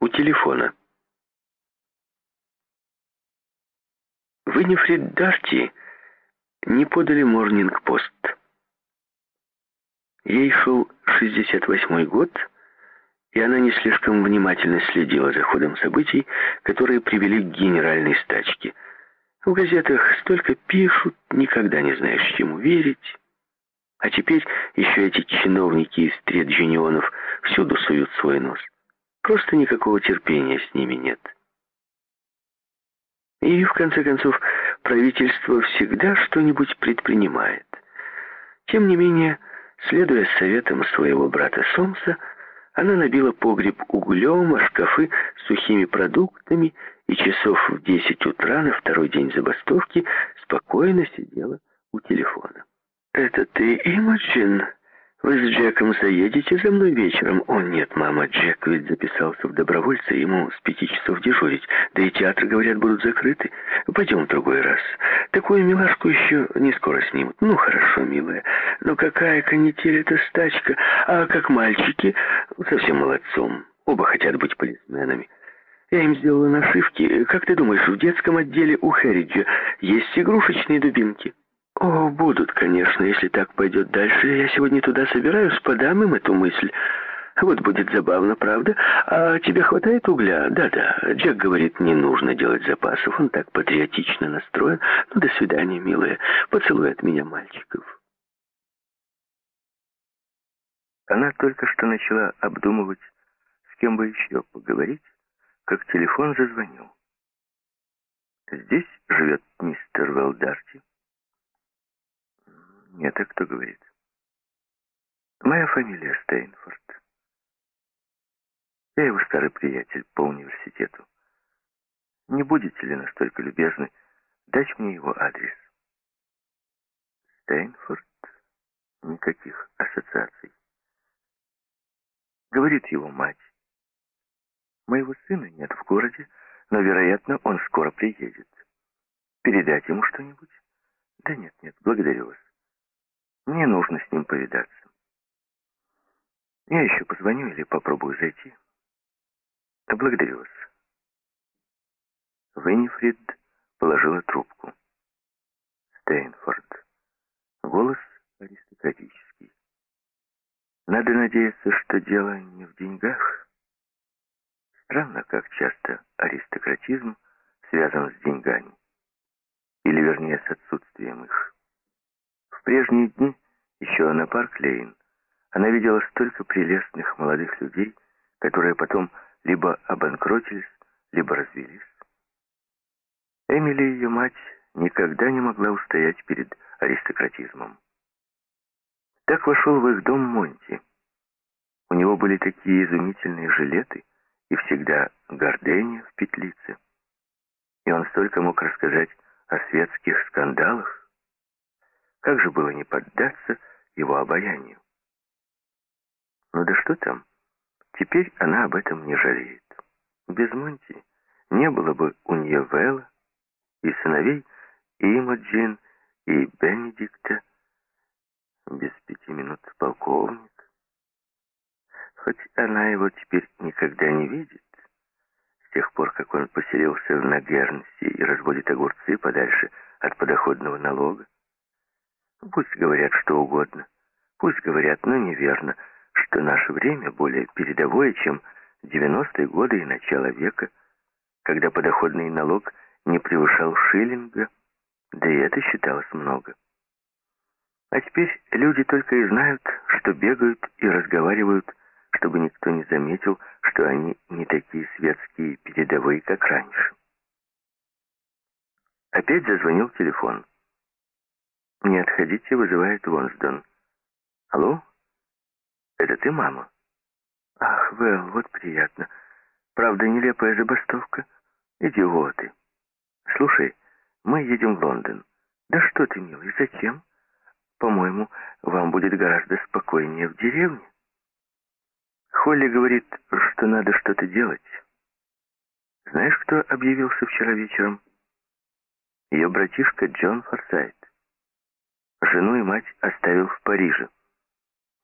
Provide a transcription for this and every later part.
у телефона. Виннифрид Дарти не подали Морнинг-Пост. Ей шел 68-й год, и она не слишком внимательно следила за ходом событий, которые привели к генеральной стачке. В газетах столько пишут, никогда не знаешь, чему верить. А теперь еще эти чиновники из Треджинионов всюду суют свой нос. Просто никакого терпения с ними нет. И, в конце концов, правительство всегда что-нибудь предпринимает. Тем не менее, следуя советам своего брата Сомса, она набила погреб углем, а шкафы сухими продуктами и часов в десять утра на второй день забастовки спокойно сидела у телефона. «Это ты, Имаджин?» Вы с Джеком заедете за мной вечером? О, нет, мама, Джек ведь записался в добровольцы, ему с пяти часов дежурить. Да и театры, говорят, будут закрыты. Пойдем в другой раз. Такую милашку еще не скоро снимут. Ну, хорошо, милая. Но какая канитель эта стачка. А как мальчики, совсем молодцом. Оба хотят быть полисменами. Я им сделала нашивки. Как ты думаешь, в детском отделе у Хэриджа есть игрушечные дубинки? «О, будут, конечно, если так пойдет дальше. Я сегодня туда собираюсь, подам им эту мысль. Вот будет забавно, правда? А тебе хватает угля? Да-да. Джек говорит, не нужно делать запасов. Он так патриотично настроен. Ну, до свидания, милая. Поцелуй от меня мальчиков». Она только что начала обдумывать, с кем бы еще поговорить, как телефон зазвонил. Здесь живет мистер Велдарти. Нет, а кто говорит? Моя фамилия Стейнфорд. Я его старый приятель по университету. Не будете ли настолько любезны дать мне его адрес? Стейнфорд? Никаких ассоциаций. Говорит его мать. Моего сына нет в городе, но, вероятно, он скоро приедет. Передать ему что-нибудь? Да нет, нет, благодарю вас. Мне нужно с ним повидаться. Я еще позвоню или попробую зайти. Благодарю вас. Веннифрид положила трубку. Стейнфорд. Голос аристократический. Надо надеяться, что дело не в деньгах. Странно, как часто аристократизм связан с деньгами. Или, вернее, с отсутствием их. В прежние дни, еще на Парк-Лейн, она видела столько прелестных молодых людей, которые потом либо обанкротились, либо развелись. Эмили и ее мать никогда не могла устоять перед аристократизмом. Так вошел в их дом Монти. У него были такие изумительные жилеты и всегда гордыня в петлице. И он столько мог рассказать о светских скандалах, как же было не поддаться его обаянию? Ну да что там? Теперь она об этом не жалеет. Без Монти не было бы у нее Вэлла и сыновей Имоджин и Бенедикта. Без пяти минут полковник. Хоть она его теперь никогда не видит, с тех пор, как он поселился в Нагернсе и разводит огурцы подальше от подоходного налога. Пусть говорят что угодно. Пусть говорят, но неверно, что наше время более передовое, чем 90-е годы и начало века, когда подоходный налог не превышал шиллинга, да и это считалось много. А теперь люди только и знают, что бегают и разговаривают, чтобы никто не заметил, что они не такие светские передовые, как раньше. Опять зазвонил телефон. «Не отходите», — вызывает Лонсдон. «Алло? Это ты, мама?» «Ах, Вэл, вот приятно. Правда, нелепая забастовка? Идиоты. Слушай, мы едем в Лондон. Да что ты, милый, зачем? По-моему, вам будет гораздо спокойнее в деревне». Холли говорит, что надо что-то делать. Знаешь, кто объявился вчера вечером? Ее братишка Джон Форсайт. Жену и мать оставил в Париже.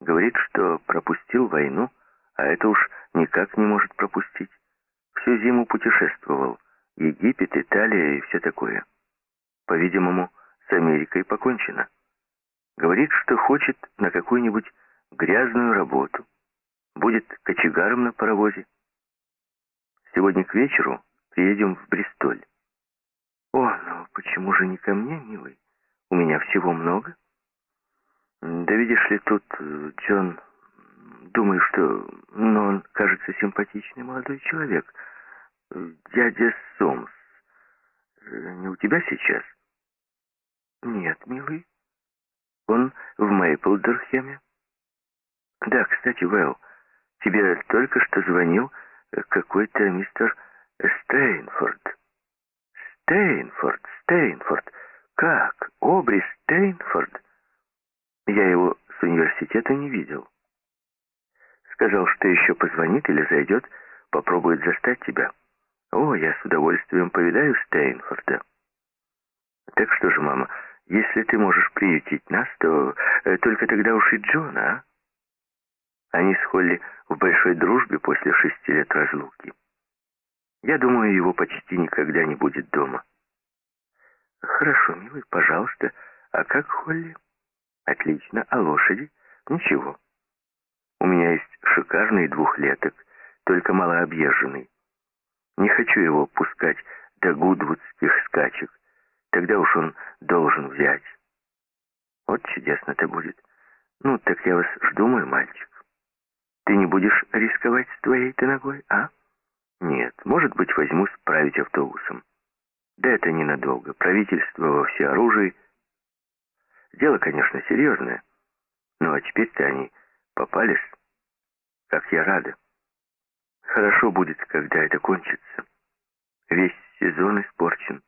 Говорит, что пропустил войну, а это уж никак не может пропустить. всю зиму путешествовал. Египет, Италия и все такое. По-видимому, с Америкой покончено. Говорит, что хочет на какую-нибудь грязную работу. Будет кочегаром на паровозе. Сегодня к вечеру приедем в Бристоль. О, ну почему же не ко мне, милый? У меня всего много. Да видишь ли, тут э, Джон... Думаю, что... Но он, кажется, симпатичный молодой человек. Дядя Сомс. Э, не у тебя сейчас? Нет, милый. Он в Мейплдорхеме. Да, кстати, Вэл, тебе только что звонил какой-то мистер Стейнфорд. Стейнфорд, Стейнфорд. Как? Обри Стейнфорд? Я его с университета не видел. Сказал, что еще позвонит или зайдет, попробует застать тебя. О, я с удовольствием повидаю Стейнфорда. Так что же, мама, если ты можешь приютить нас, то э, только тогда уж и Джона, а? Они с Холли в большой дружбе после шести лет разлуки. Я думаю, его почти никогда не будет дома. Хорошо, милый, пожалуйста. А как Холли? Отлично. А лошади? Ничего. У меня есть шикарный двухлеток, только малообъезженный. Не хочу его пускать до гудвудских скачек. Тогда уж он должен взять. Вот чудесно-то будет. Ну, так я вас жду, мой мальчик. Ты не будешь рисковать с твоей-то ногой, а? Нет, может быть, возьмусь править автобусом. Да это ненадолго. Правительство во всеоружии. Дело, конечно, серьезное. Ну, а теперь-то они попались. Как я рада. Хорошо будет, когда это кончится. Весь сезон испорчен.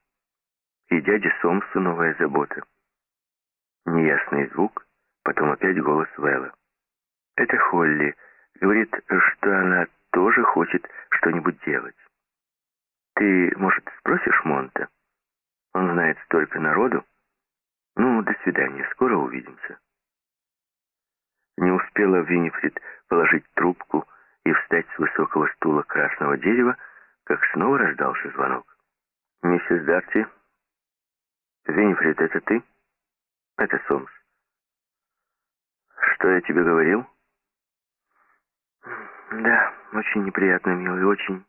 И дяде Сомсу новая забота. Неясный звук, потом опять голос Вэлла. Это Холли Говорит, что она тоже хочет что-нибудь делать. Ты, может, спросишь Монта? Он знает столько народу. Ну, до свидания, скоро увидимся. Не успела Винифрид положить трубку и встать с высокого стула красного дерева, как снова раздался звонок. «Миссис Дарти?» «Винифрид, это ты?» «Это Сомс». «Что я тебе говорил?» Да, очень неприятно, милый, очень.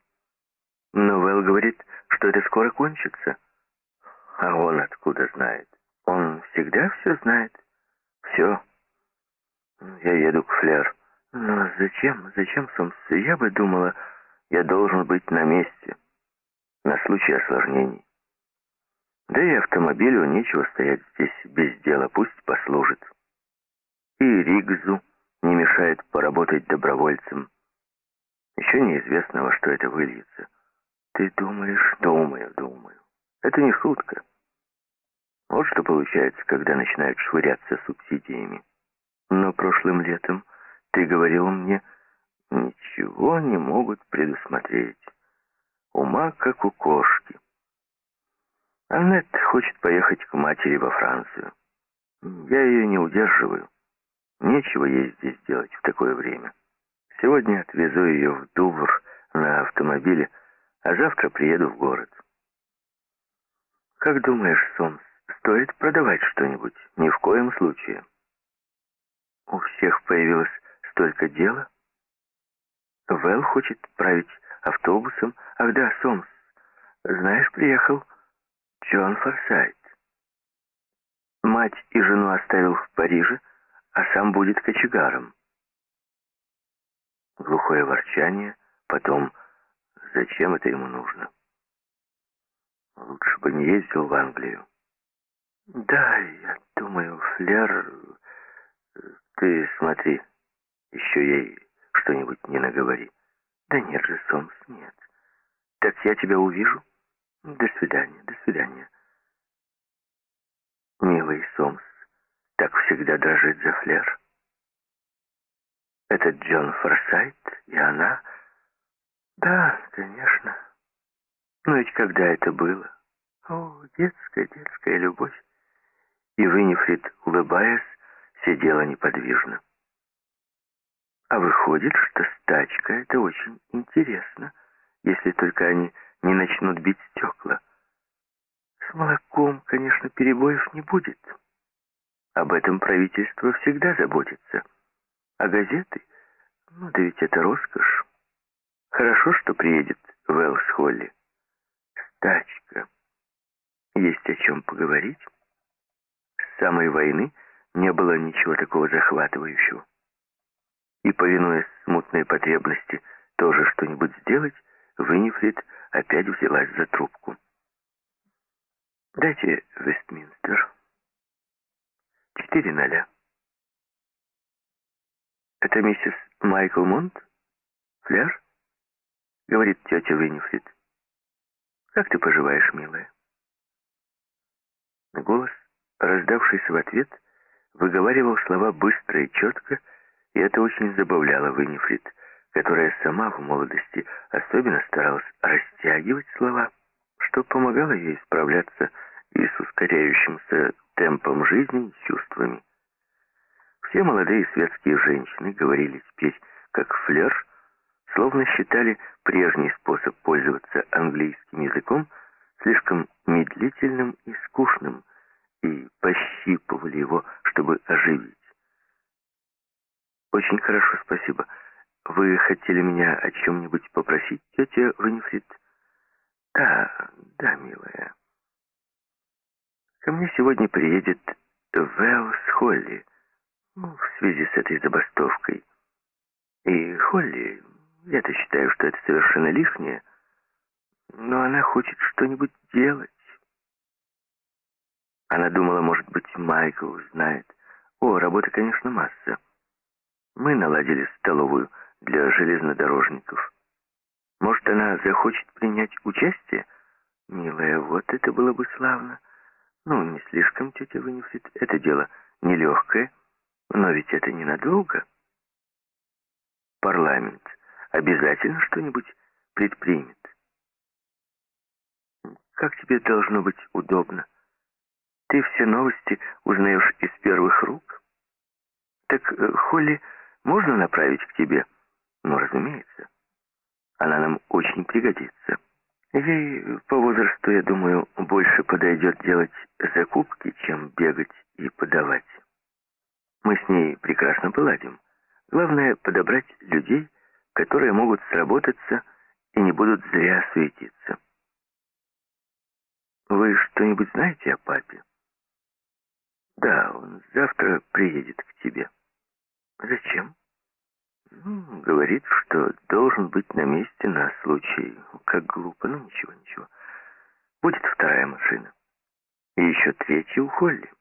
Но Вэл говорит, что это скоро кончится. А он откуда знает? Он всегда все знает. Все. Я еду к Флер. Но зачем? Зачем, Сомс? Я бы думала, я должен быть на месте. На случай осложнений. Да и автомобилю нечего стоять здесь без дела, пусть послужит. И Ригзу не мешает поработать добровольцем. Еще неизвестно, во что это выльется. Ты думаешь? Думаю, думаю. Это не шутка. Вот что получается, когда начинают швыряться субсидиями. Но прошлым летом ты говорил мне, ничего не могут предусмотреть. Ума, как у кошки. Аннет хочет поехать к матери во Францию. Я ее не удерживаю. Нечего ей здесь делать в такое время. Сегодня отвезу ее в Дувр на автомобиле, а завтра приеду в город. Как думаешь, Сомс, стоит продавать что-нибудь? Ни в коем случае. У всех появилось столько дела. Вэл хочет править автобусом. Ах да, Сомс, знаешь, приехал Джон Форсайт. Мать и жену оставил в Париже, а сам будет кочегаром. Глухое ворчание, потом «Зачем это ему нужно?» Лучше бы не ездил в Англию. Да, я думаю, Флер... Ты смотри, еще ей что-нибудь не наговори. Да нет же, Сомс, нет. Так я тебя увижу. До свидания, до свидания. Милый Сомс, так всегда дрожит за Флер. Это Джон Форсайт и она? Да, конечно. Но ведь когда это было? О, детская, детская любовь. И Винифрид, улыбаясь, сидела неподвижно. А выходит, что стачка — это очень интересно. если только они не начнут бить стекла. С молоком, конечно, перебоев не будет. Об этом правительство всегда заботится. А газеты? Ну, да ведь это роскошь. Хорошо, что приедет Вэлс Холли. Стачка. Есть о чем поговорить. С самой войны не было ничего такого захватывающего. И, повинуясь смутной потребности тоже что-нибудь сделать, Виннифрид опять взялась за трубку. «Дайте Вестминстер. Четыре ноля». «Это миссис Майкл Монт? Фляж?» — говорит тетя Виннифрид. «Как ты поживаешь, милая?» Голос, раздавшийся в ответ, выговаривал слова быстро и четко, и это очень забавляло Виннифрид, которая сама в молодости особенно старалась растягивать слова, что помогало ей справляться и с ускоряющимся темпом жизни и чувствами. Все молодые светские женщины говорили теперь, как флер, словно считали прежний способ пользоваться английским языком слишком медлительным и скучным, и пощипывали его, чтобы оживить. «Очень хорошо, спасибо. Вы хотели меня о чем-нибудь попросить, тетя Ванифрид?» «Да, да, милая. Ко мне сегодня приедет Вэлс Холли, ну, в связи с этой забастовкой. И Холли, я-то считаю, что это совершенно лишнее, но она хочет что-нибудь делать. Она думала, может быть, Майкл знает. О, работы, конечно, масса. Мы наладили столовую для железнодорожников. Может, она захочет принять участие? Милая, вот это было бы славно. Ну, не слишком, тетя Винифрид. Это дело нелегкое, но ведь это ненадолго. Парламент обязательно что-нибудь предпримет. Как тебе должно быть удобно? Ты все новости узнаешь из первых рук. Так э, Холли можно направить к тебе? Ну, разумеется. Она нам очень пригодится. Ей по возрасту, я думаю, больше подойдет делать закупки, чем бегать и подавать. Мы с ней прекрасно поладим. Главное — подобрать людей, которые могут сработаться и не будут зря суетиться. Вы что-нибудь знаете о папе? Да, он завтра приедет к тебе. Зачем? Ну, говорит, что должен быть на месте на случай, как глупо, ну ничего, ничего. Будет вторая машина. И еще третья у Холли.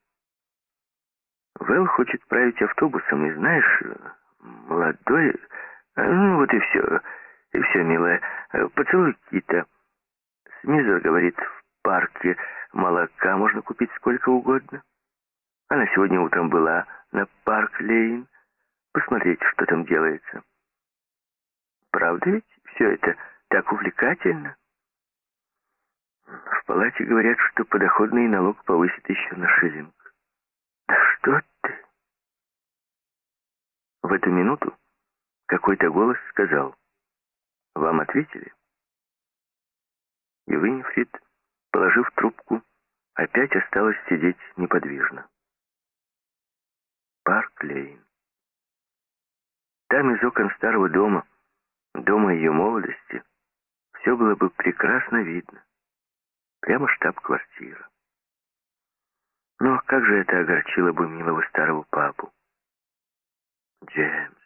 Вэл хочет править автобусом, и знаешь, молодой... Ну вот и все, и все, милая. Поцелуй Кита. Смизер говорит, в парке молока можно купить сколько угодно. Она сегодня утром была на Парк-Лейн, посмотреть, что там делается. Правда ведь все это так увлекательно? В палате говорят, что подоходный налог повысит еще на шиллинг. Да что ты? В эту минуту какой-то голос сказал, «Вам ответили?» И Виннифрид, положив трубку, опять осталась сидеть неподвижно. Парк Лейн. Там из окон старого дома, дома ее молодости, все было бы прекрасно видно. Прямо штаб-квартира. Но как же это огорчило бы милого старого папу? Джеймс.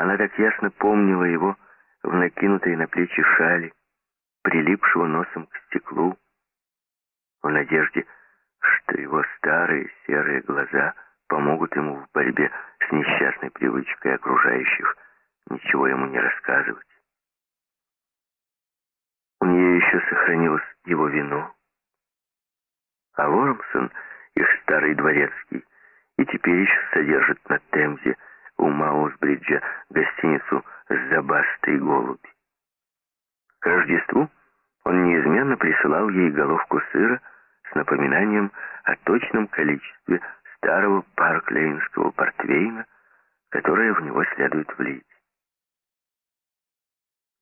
Она так ясно помнила его в накинутой на плечи шали, прилипшего носом к стеклу, в надежде, что его старые серые глаза — помогут ему в борьбе с несчастной привычкой окружающих ничего ему не рассказывать. У нее еще сохранилось его вино, а Вормсон, их старый дворецкий, и теперь еще содержит на Темзе у Маусбриджа гостиницу «Забастый голубь». К Рождеству он неизменно присылал ей головку сыра с напоминанием о точном количестве старого парклейнского портвейна, которое в него следует влить.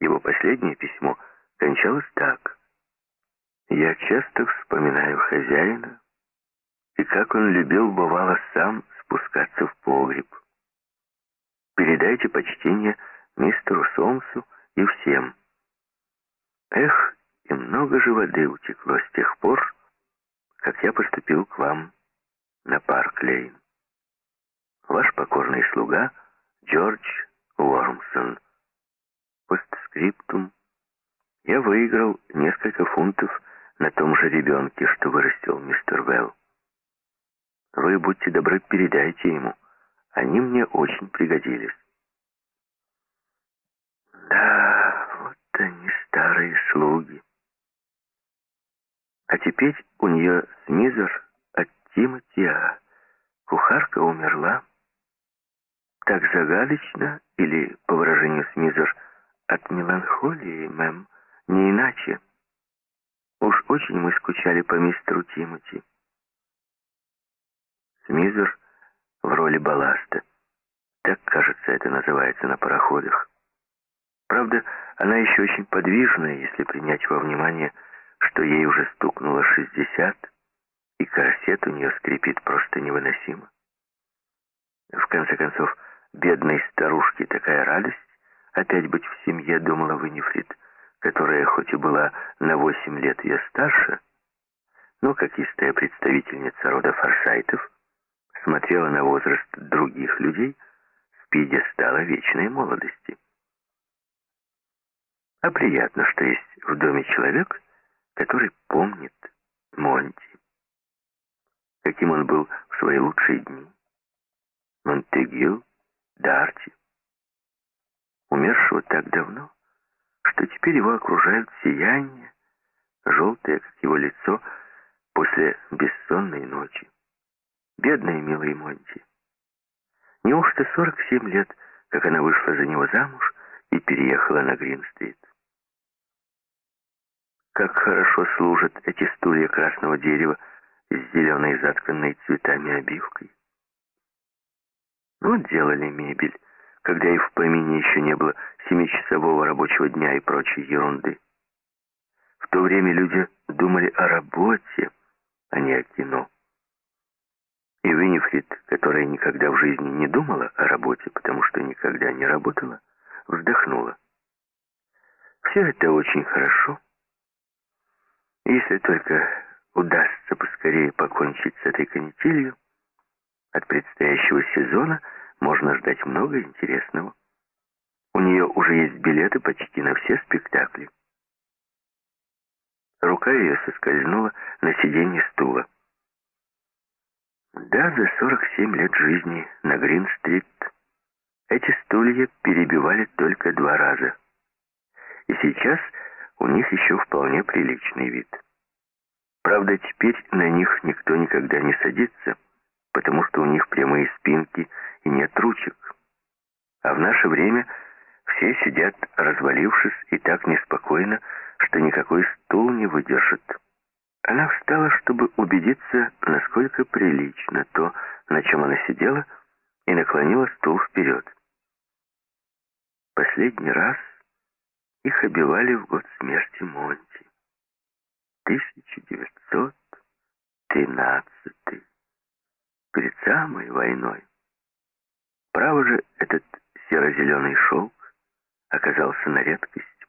Его последнее письмо кончалось так. «Я часто вспоминаю хозяина, и как он любил, бывало, сам спускаться в погреб. Передайте почтение мистеру Сомсу и всем. Эх, и много же воды утекло с тех пор, как я поступил к вам на Парк-Лейн. Ваш покорный слуга Джордж Уормсон. Постскриптум. Я выиграл несколько фунтов на том жеребенке, что вырастил мистер Вэл. Вы, будьте добры, передайте ему. Они мне очень пригодились. Да, вот они, старые слуги. А теперь у нее Смизер от Тимоти, а кухарка умерла. Так загадочно, или, по выражению Смизер, от меланхолии, мэм, не иначе. Уж очень мы скучали по мистеру Тимоти. Смизер в роли балласта. Так, кажется, это называется на пароходах. Правда, она еще очень подвижная, если принять во внимание, что ей уже стукнуло 60, и корсет у нее скрипит просто невыносимо. В конце концов, бедной старушке такая радость опять быть в семье, думала Винифрид, которая хоть и была на 8 лет ее старше, но, как истая представительница рода Форсайтов, смотрела на возраст других людей с пьедестала вечной молодости. А приятно, что есть в доме человек, который помнит Монти. Каким он был в свои лучшие дни. Монтегю, Дарти. Умершего так давно, что теперь его окружают сияние, желтое, как его лицо, после бессонной ночи. Бедная милая Монти. Неужто 47 лет, как она вышла за него замуж и переехала на Грин-стрит? Как хорошо служат эти стулья красного дерева с зеленой затканной цветами обивкой. Вот делали мебель, когда и в помине еще не было семичасового рабочего дня и прочей ерунды. В то время люди думали о работе, а не о кино. И Винифрид, которая никогда в жизни не думала о работе, потому что никогда не работала, вздохнула. Все это очень хорошо, если только удастся поскорее покончить с этой канителью, от предстоящего сезона можно ждать много интересного. У нее уже есть билеты почти на все спектакли. Рука ее соскользнула на сиденье стула. Да, за 47 лет жизни на Грин-стрит эти стулья перебивали только два раза. И сейчас у них еще вполне приличный вид. Правда, теперь на них никто никогда не садится, потому что у них прямые спинки и нет ручек. А в наше время все сидят, развалившись, и так неспокойно, что никакой стул не выдержит. Она встала, чтобы убедиться, насколько прилично то, на чем она сидела, и наклонила стул вперед. Последний раз их обивали в год смерти Монти. 1913 перед самой войной. Право же, этот серо-зеленый шелк оказался на редкость